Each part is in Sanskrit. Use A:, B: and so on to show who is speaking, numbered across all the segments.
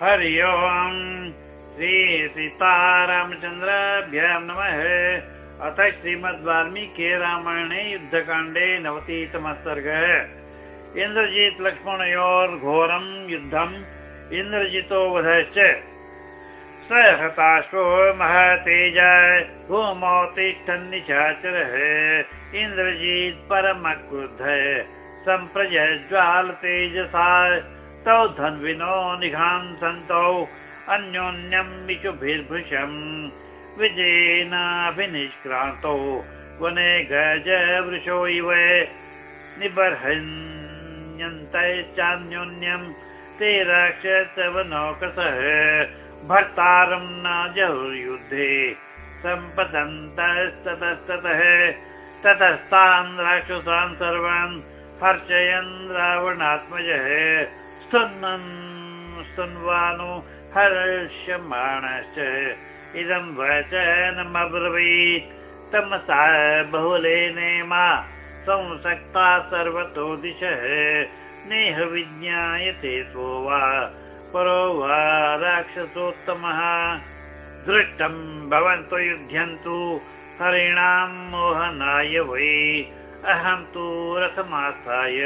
A: हरि ओम् श्री सीतारामचन्द्राभ्यां नमः। अथ श्रीमद् वाल्मीकि रामायणे युद्धकाण्डे नवतितमः सर्गः इन्द्रजित् लक्ष्मणयोर्घोरं युद्धम् इन्द्रजितो वधश्च स हताशो महतेज भूमौ तिष्ठन्निशाचरः इन्द्रजित् परमक्रुद्ध। सम्प्रज्वाल तेजसा तौ धन्विनो निघान् सन्तौ अन्योन्यम् विजयेनाभिनिष्क्रान्तौ वने गज वृषो इव निबर्हन्यन्तश्चान्योन्यम् ते राक्षसवनौकसः भर्तारम् न जहुर्युद्धे सम्पतन्तस्ततस्ततः ततस्तान् राक्षसान् सर्वान् हर्षयन् रावणात्मजः स्तुन्वानु हर्ष्यमाणश्च। इदं वचनमब्रवीत् तमसा बहुलेनेमा संसक्ता सर्वतो दिशः नेह विज्ञायते सो वा। परो वा राक्षसोत्तमः। दृष्टं भवन्तु युध्यन्तु। हरिणां मोहनाय वै। अहं तु रथमास्थाय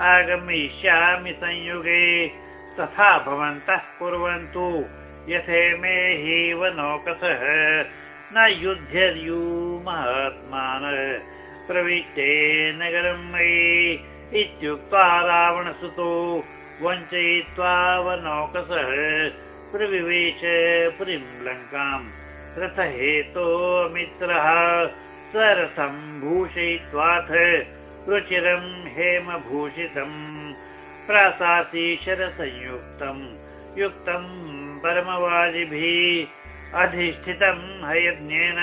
A: आगमिष्यामि संयुगे। तथा भवन्तः कुर्वन्तु। यथे मे हि नौकसः। न युध्यर्यु महात्मान प्रविष्टे नगरं मयि। इत्युक्त्वा रावणसुतो वञ्चयित्वा वनौकसः प्रविवेश पुरीं लङ्काम् रथहेतो मित्रः। सरथं भूषयित्वाथ रुचिरं हेमभूषितम् प्रासाति शरसंयुक्तम् युक्तं परमवाजिभिः अधिष्ठितं हयज्ञेन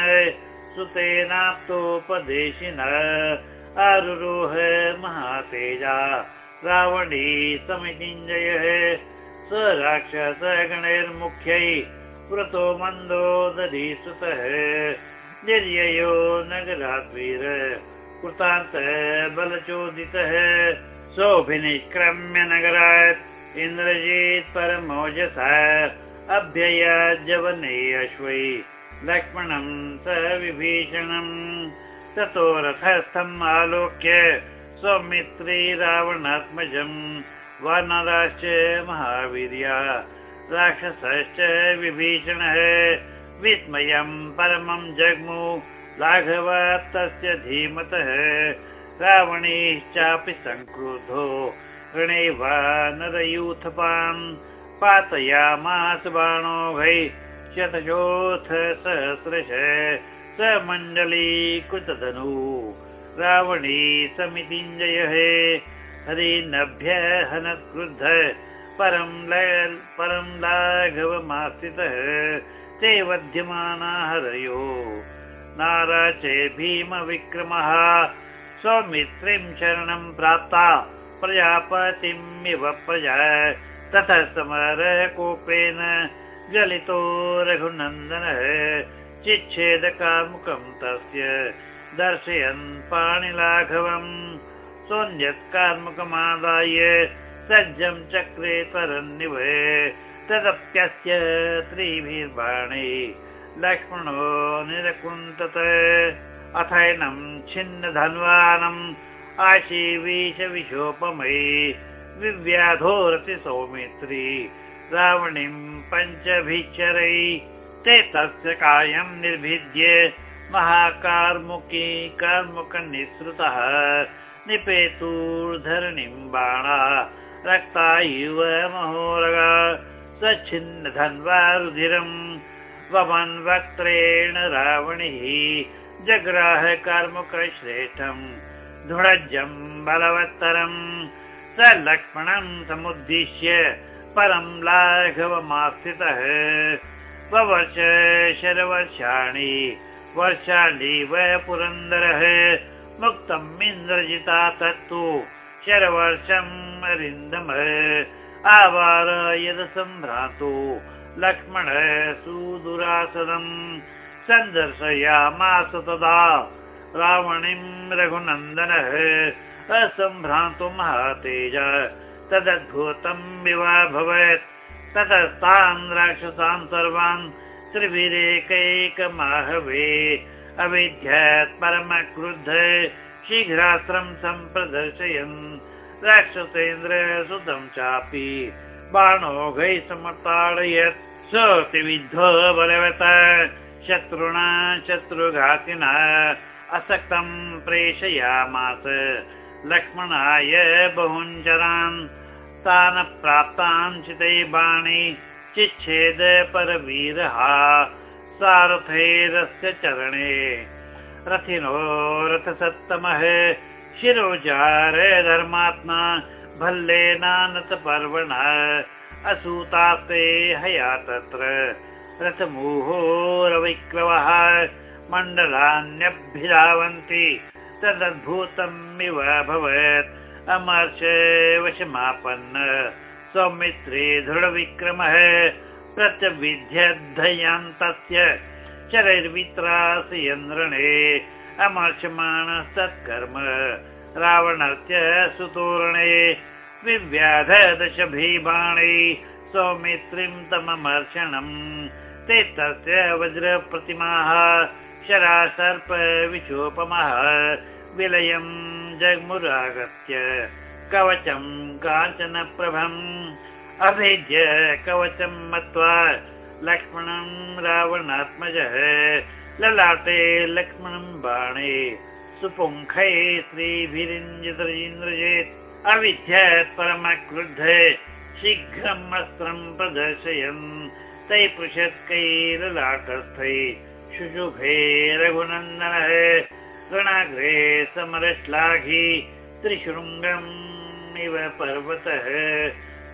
A: सुतेनाप्तोपदेशिन। आरुरोह महातेजा रावणी समितिञ्जयः स राक्षसगणैर्मुख्यै व्रतो मन्दो दधिसुतः निर्ययो नगराद्वीर कृतान्त बलचोदितः सोऽभिनिष्क्रम्य नगरात् इन्द्रजित् परमोजस अभ्ययाजवने अश्वै लक्ष्मणं स विभीषणम् ततो रथस्थम् आलोक्य स्वमित्री रावणात्मजम् वानराश्च महावीर्या राक्षसश्च विभीषणः विस्मयम् परमं जग्मु लाघवात् तस्य धीमतः रावणेश्चापि सङ्क्रुधो ऋणे वा नरयूथपान् पातयामास बाणो भै शतशोऽथ सहस्रश स मण्डलीकृतधनु रावणी समितिञ्जयः हरिनभ्य हनत्क्रुद्ध परं लाघवमास्थितः ते वध्यमाना हरयो नारा च भीमविक्रमः स्वमित्रीं शरणं प्राप्ता। प्रजापतिमिव प्रजा। ततः समरकोपेन जलितो रघुनन्दनः। चिच्छेदकामुकं तस्य दर्शयन् पाणिलाघवम् सोऽन्यत्कार्मुकमादाय सज्जं चक्रे तरन्निव तदप्यस्य त्रिभिर्बाणे। लक्ष्मणो निरकुन्तत अथैनं छिन्न धन्वानम् आशीवीश विशोपमयी विव्याधोरति सौमित्री रावणीं पञ्चभिचरै ते तस्य कायं निर्भिद्य महाकार्मुकी कार्मुकनिःसृतः निपेतुर्धरणिं बाणा रक्ता इव महोरगा स्वच्छिन्न धन्वा रुधिरम् वमन् वक्त्रेण रावणिः जग्राह कार्मुकश्रेष्ठम् धृढजम् बलवत्तरम् स लक्ष्मणं समुद्दिश्य परं लाघवमास्थितः ववर्ष शरवर्षाणि वर्षाणिव पुरन्दरः मुक्तम् इन्द्रजिता तत्तु शरवर्षम् अरिन्दम आवार यद सम्भ्रातु लक्ष्मण सुदुरासनम् सन्दर्शयामास तदा। रावणीं रघुनन्दनः असम्भ्रान्तु महातेज। तदद्भुतम् विवाभवत् ततस्तान् राक्षसान् सर्वान् त्रिभिरेकैकमाहवे। अविध्यत् परम क्रुद्ध शीघ्रास्त्रं सम्प्रदर्शयन्। राक्षसेन्द्र सुतं चापि बाणोघै समताडयत् सोऽतिविद्धो बलवत. शत्रुणा शत्रुघातिना. असक्तं प्रेषयामास. लक्ष्मणाय बहुञ्जरान् तान् प्राप्तान् चितै बाणी. चिच्छेद परवीरः. सारथैरस्य चरणे. रथिनो रथसत्तमः. शिरोजार धर्मात्मा भल्लेनानत पर्वणः असूतास्ते हया तत्र रथमुहोरविक्रमः मण्डलान्यभिधावन्ति तदद्भुतम् इव अभवत् अमर्ष वशमापन्न सौमित्रे दृढविक्रमः प्रत्यविध्यद्धयान्तस्य चरैर्वित्रासयन्द्रणे अमर्षमाणस्तत्कर्म रावणस्य सुतोरणे विव्याध दशभिबाणे सौमित्रीं तममर्षणम् ते तस्य वज्रप्रतिमाः शरासर्प विलयम् जग्मुरागत्य कवचं काञ्चनप्रभम् अभेद्य कवचं मत्वा लक्ष्मणं रावणात्मजः। ललाटे लक्ष्मणं बाणे सुपुङ्खै श्रीभिरिन्द्रजेत् अविध्यत् परमक्रुद्ध शीघ्रम् अस्त्रं प्रदर्शयन्। तै पृषत्कैरलाटस्थै शुशुभे रघुनन्दनः। गणाग्रे समरश्लाघी त्रिशृङ्गम् इव पर्वतः।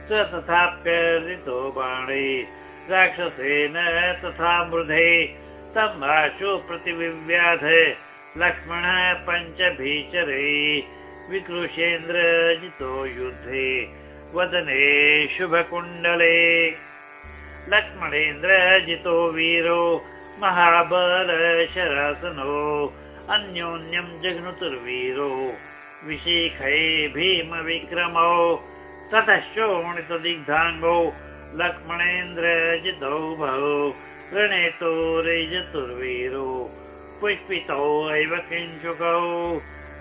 A: स तथाप्यर्जितो बाणे राक्षसेन तथा मृधे तम्बाशु प्रतिविव्याध लक्ष्मणः पञ्चभीचरे विकृशेन्द्र जितो युद्धे वदने शुभकुण्डले। लक्ष्मणेन्द्र जितो वीरो महाबल शरासनो अन्योन्यं जघ्नुतुर्वीरो विशिखै भीम विक्रमौ ततः शोणितदिग्धाङ्गौ लक्ष्मणेन्द्र जितौ भौ ऋणेतो रैजतुर्वीरो पुष्पितौ एव किञ्चुकौ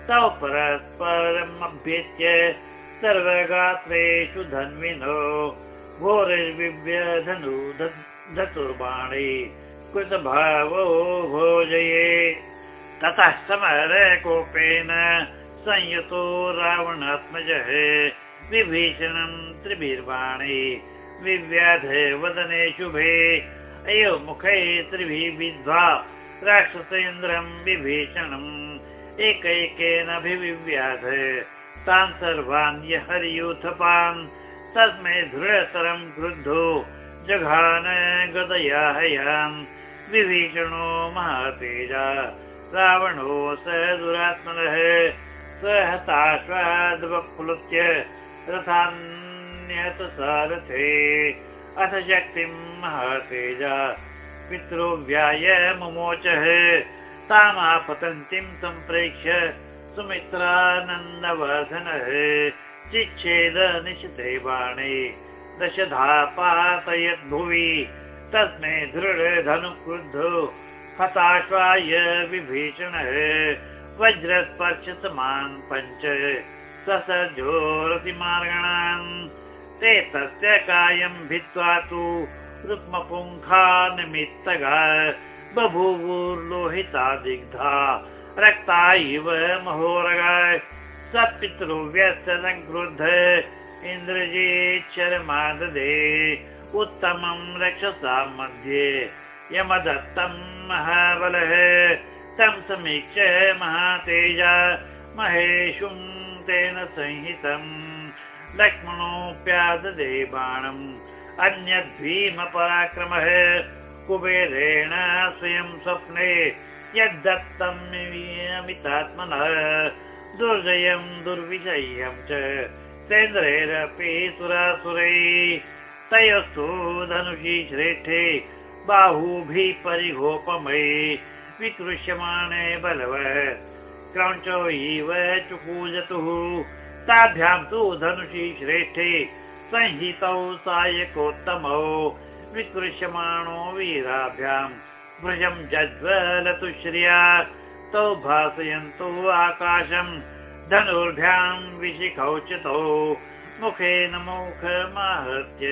A: तौ परस्परम् अभ्येत्य सर्वगात्रेषु धन्विनो घोरैर्विव्यधनु धतुर्बाणे कृतभावो भोजये। ततः समरकोपेन संयुतो रावणात्मजः विभीषणं त्रिभिर्बाणे विव्याध वदने शुभे। अयो मुखै त्रिभिः विद्वा राक्षसेन्द्रं विभीषणम् एकैकेनाभिव्याध तान् सर्वान् हरियूथपान् तस्मै दृढतरं क्रुद्धो। जघान गदया हयान् विभीषणो महातेजा। रावणो स दुरात्मनः। स हताश्वादवप्लुत्य रथान्यत सारथे। अथ शक्तिं महातेजा। पितृव्याय मुमोचः तामापतन्तीं सम्प्रेक्ष्य सुमित्रानन्दवर्धनः चिच्छेद निशिते बाणे दशधा पातयद्भुवि तस्मै दृढ धनुक्रुद्धो हताश्वाय विभीषणः वज्रस्पर्श समान् पञ्च ससर्जोरतिमार्गणान् ते तस्य कायं भित्त्वा तु रुक्मपुङ्खा निमित्तगा बभूवुर्लोहिता दिग्धा रक्ता इव महोरगा स पितृव्यस्य संक्रुद्ध इन्द्रजीच्छरमाददे उत्तमं रक्षसा मध्ये यमदत्तं महाबलः तं समीक्ष महातेजा महेशुं तेन संहितम् लक्ष्मणोऽप्याददे बाणम् अन्यद्भीमपराक्रमः कुबेरेण स्वयं स्वप्ने यद्दत्तम् अमितात्मनः दुर्जयं दुर्विजयं च सेन्द्रैरपि सुरासुरै। तयोस्तु धनुषि श्रेष्ठे बाहुभिः परिगोपमये विकृष्यमाणे बलव। क्रौञ्चो इव चुकूजतुः ताभ्यां तु धनुषि श्रेष्ठे संहितौ सायकोत्तमौ विकृष्यमाणो वीराभ्याम्। भृजम् जज्वलतु श्रिया तौ भासयन्तु आकाशम्। धनुर्भ्याम् विशिखौ च तौ मुखेन मुखमाहत्य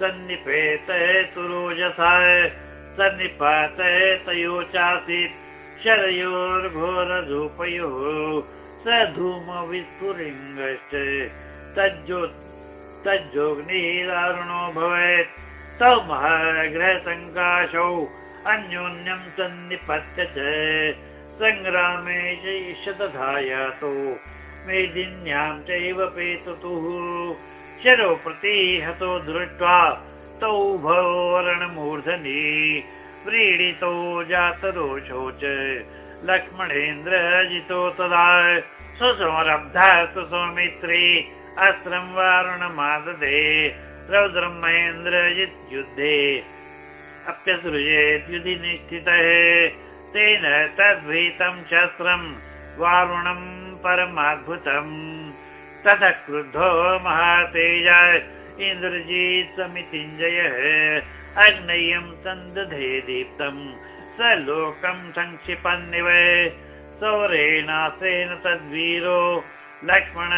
A: सन्निपेत सुरोजसा सन्निपात तयो चासीत् शरयोर्घोरधूपयोः स धूमविस्फुलिङ्गश्च तज्जो तज्जोग्निदारुणो भवेत् तौ महाग्रहसङ्काशौ अन्योन्यं सन्निपत्य च सङ्ग्रामे चैषदधायातो मेदिन्यां चैव पेतुतुः। शरो प्रतिहतो दृष्ट्वा तौ भवरणमूर्धनि व्रीडितो जातरोषौ च लक्ष्मणेन्द्रजितो तदा सुसमरब्धा सुसौमित्री अस्त्रं वारुणमाददे रौद्रं महेन्द्रजित् युद्धे अप्यसृजेत् युधि निश्चितः तेन तद्भीतं शस्त्रम् वारुणं परमाद्भुतम्। ततः क्रुद्धो महातेज इन्द्रजीत् समितिञ्जयः। अग्नय्यं सन्दधे दीप्तम् स लोकं सङ्क्षिपन्निव सौरेणासेन तद्वीरो लक्ष्मण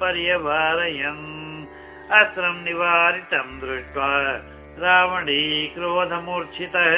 A: पर्यवारयन् अस्त्रं निवारितं दृष्ट्वा रावणी क्रोधमूर्च्छितः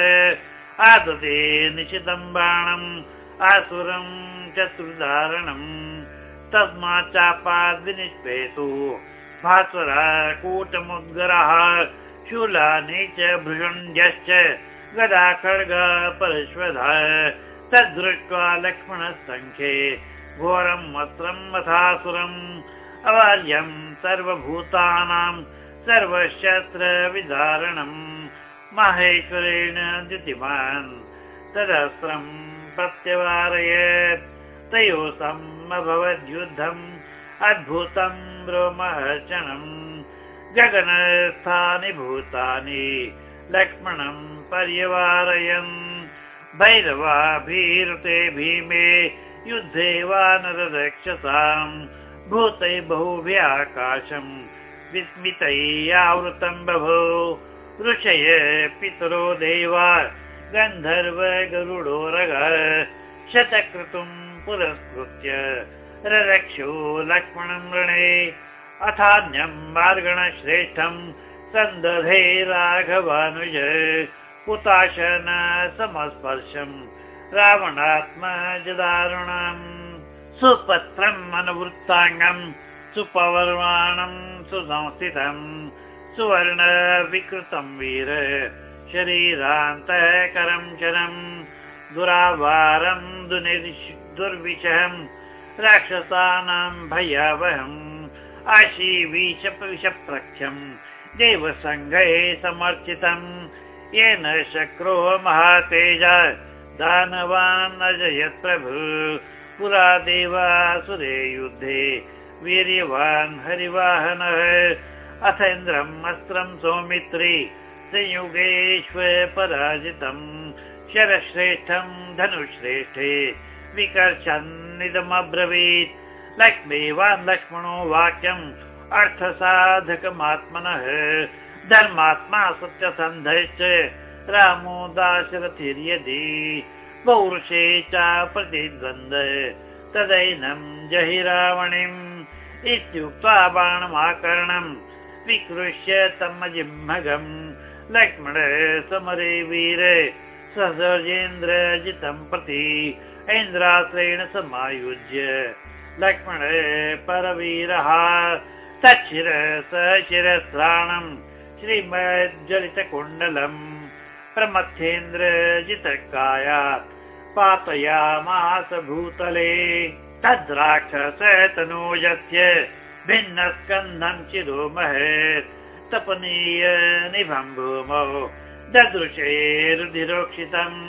A: आदते निशितं बाणम् आसुरं चतुर्धारणम्। तस्मात् चापाद्विनिष्पेतु भास्वरः कूटमुद्गरः शूलानि च भृषुण्यश्च गदा खड्ग परश्वधः। तद्दृष्ट्वा लक्ष्मणसङ्ख्ये घोरम् वस्त्रम् अथासुरम् अवाल्यम् सर्वभूतानां सर्वशस्त्रविधारणम् माहेश्वरेण द्युतिमान् तदस्त्रम् प्रत्यवारयत्। तयोसम् अभवद्युद्धम् अद्भुतम् रोमहर्षणम् गगनस्थानि भूतानि लक्ष्मणम् पर्यवारयन्। भैरवाभिरुते भीमे युद्धे वानरक्षसाम् भूतै बहुव्याकाशम् विस्मितै आवृतम् बभो। ऋषय पितरो देवा गन्धर्व गरुडो रग शतक्रतुम् पुरस्कृत्य ररक्षो लक्ष्मणम् ऋणे अथान्यम् मार्गणश्रेष्ठम् सन्दधे राघवानुज हुताशन समस्पर्शम् रावणात्मजदारुणम् सुपत्रम् अनुवृत्ताङ्गम् सुपवर्वाणम् सुसंस्थितम् सुवर्ण विकृतम् वीर। शरीरान्तकरम् शरम् दुरावारम् दुर्विषहम् राक्षसानाम् भयावहम् आशीविषप्रख्यम् देवसङ्घे समर्चितम्। येन शक्रो महातेज दानवान् अजयत् प्रभु पुरा देवासुरे युद्धे वीर्यवान् हरिवाहनः अथेन्द्रम् अस्त्रम् सौमित्री संयुगेष्व पराजितम् शरश्रेष्ठम् धनुश्रेष्ठे विकर्षन्निदमब्रवीत्। लक्ष्मीवान् लक्ष्मणो वाक्यम् अर्थसाधकमात्मनः धर्मात्मा सत्यसन्धश्च रामो दाशरथिर्यदि पौरुषे च प्रतिद्वन्द्व तदैनम् जहि रावणीम् इत्युक्त्वा बाणमाकर्णम् विकृष्य तमजिह्मगम् लक्ष्मण समरे वीर। सहजेन्द्रजितम् प्रति ऐन्द्राश्रेण समायुज्य। लक्ष्मण परवीरः तच्छिर स शिरस्राणम् श्रीमज्जलितकुण्डलम् प्रमथ्येन्द्रजितकायात् पातयामास भूतले। तद्राक्षस तनूजस्य भिन्नस्कन्धम् चिरोमहेत् तपनीय निभम् भूमौ ददृशे रुधिरोक्षितम्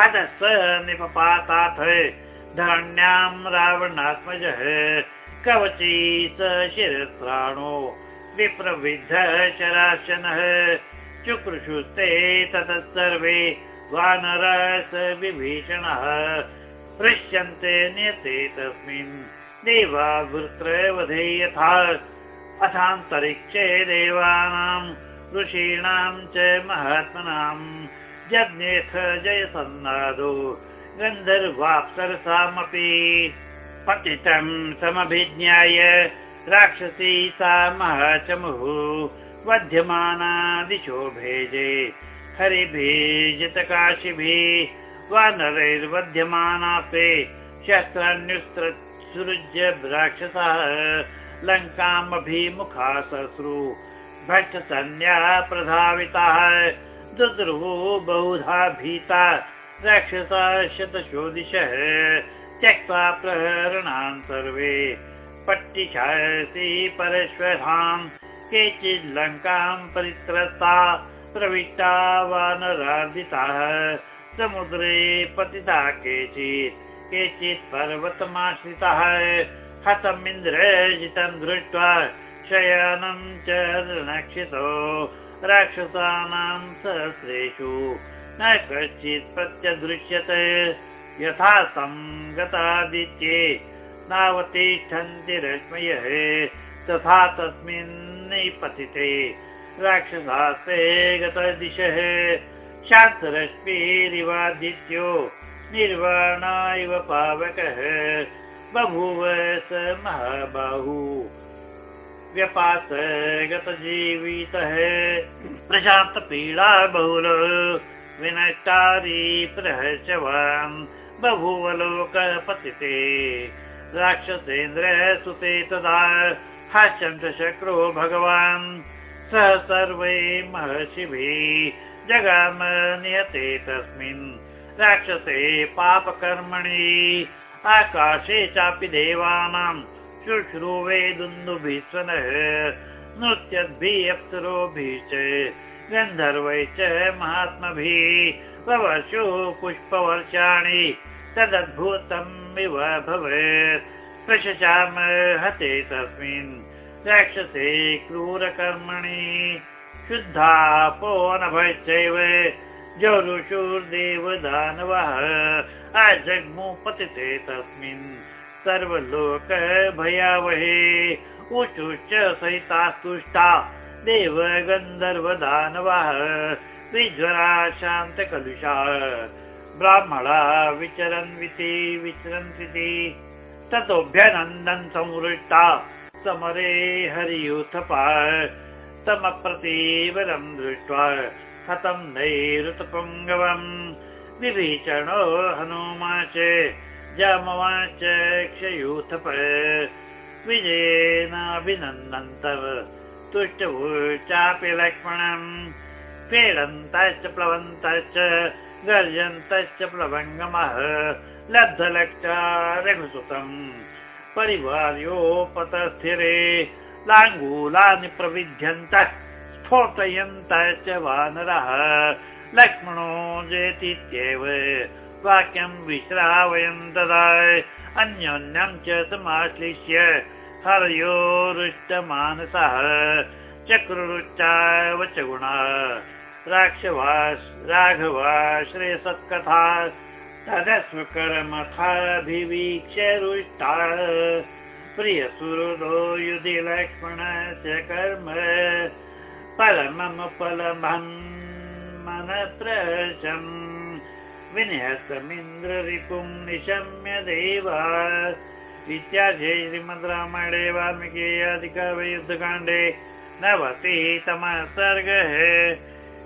A: हदस निपपाताथ धरण्याम् रावणात्मजः कवची स शिरस्राणो विप्रविद्ध शराशनः। चुकृषुस्ते ततः सर्वे वानरस विभीषणः। पृश्यन्ते नियते तस्मिन्। देवा वृत्र वधे यथा। अथान्तरिक्षे देवानां ऋषीणां च महात्मनां। जज्ञेथ जयसन्नादो। गन्धर्वाप्सरसामपि पतितं समभिज्ञाय राक्षसी सा महचमुः। वध्यमाना दिशो भेजे हरिभिजितकाशिभिः वानरैर्वध्यमानास्ते शस्त्रान्युसृज्य राक्षसः लङ्कामभिमुखा सश्रु भट्टसन्या प्रधाविताः दुद्रुवो बहुधा भीता राक्षसा शतशोदिशः त्यक्त्वा प्रहरणान् सर्वे पट्टिशायसि परश्वरान् केचित् लङ्कां परित्रस्ता प्रविष्टा वानरार्जिताः समुद्रे पतिता केचित् केचित् पर्वतमाश्रिताः। हतमिन्द्रजितं दृष्ट्वा शयानं च ऋणक्षितो राक्षसानां सहस्रेषु न कश्चित् प्रत्यदृश्यते। यथा तं गतादित्ये नावतिष्ठन्ति रश्मयः। तथा तस्मिन् निपतिते राक्षसास्ते गतदिशः। शान्तरश्मिरिवादित्यो निर्वाणा इव पावकः। बभूव स महाबाहु। व्यपास गतजीवितः प्रशान्तपीडा बहुल। विनष्टारी प्रहर्षवान्। बभूव लोकः पतिते राक्षसेन्द्र सुते तदा। हास्यन्तशक्रो भगवान् स सर्वै महर्षिभिः जगाम नियते तस्मिन्। राक्षसे पापकर्मणि। आकाशे चापि देवानां शुश्रूवे दुन्दुभिस्वनः नृत्यद्भिः अप्सरोभिश्च गन्धर्वै च महात्मभिः प्रवर्षु पुष्पवर्षाणि। तदद्भुतम् इव भवेत्। प्रशशाम हते तस्मिन् रक्षसे क्रूरकर्मणि शुद्धापो नभश्चैव जरुषुर्देव दानवः अजग्मु पतिते तस्मिन् सर्वलोक भयावहे ऊचुश्च सहितास्तुष्टा देव गन्धर्व दानवः विज्वरा शान्तकलुषा ब्राह्मणा विचरन्विति विचरन्ति ततोऽभ्यनन्दन् संवृष्टा। समरे हरियुथपा तमप्रतीवरं दृष्ट्वा हतं नैरुतपुङ्गवम्। विभीषणो हनुमाच जामवाच क्षयूथप विजयेनाभिनन्दन्तव तुष्टभू चापि लक्ष्मणम्। क्रीडन्तश्च प्लवन्तश्च गर्जन्तश्च प्लवङ्गमः लब्धलक्षा रघुसुतम् परिवार्योपतस्थिरे लाङ्गूलानि प्रविध्यन्तः स्फोटयन्तश्च वानरः। लक्ष्मणो जयतीत्येव वाक्यं विश्रावयन् तदा अन्योन्यं च समाश्लिष्य हरयोरुष्टमानसः। चक्रुरुच्चाव च गुणा राक्षवा राघवा श्रेयसत्कथा तदस्वकरमथाभिवीक्ष्य रुष्टा प्रियसुहृदो युधि लक्ष्मणस्य कर्म। परमम फलमन् मनप्रशम् विनयसमिन्द्ररिपुं निशम्य देवा। इत्यादि श्रीमद् रामायणे वाल्मीकि अधिकयुद्धकाण्डे नवतितमः सर्गः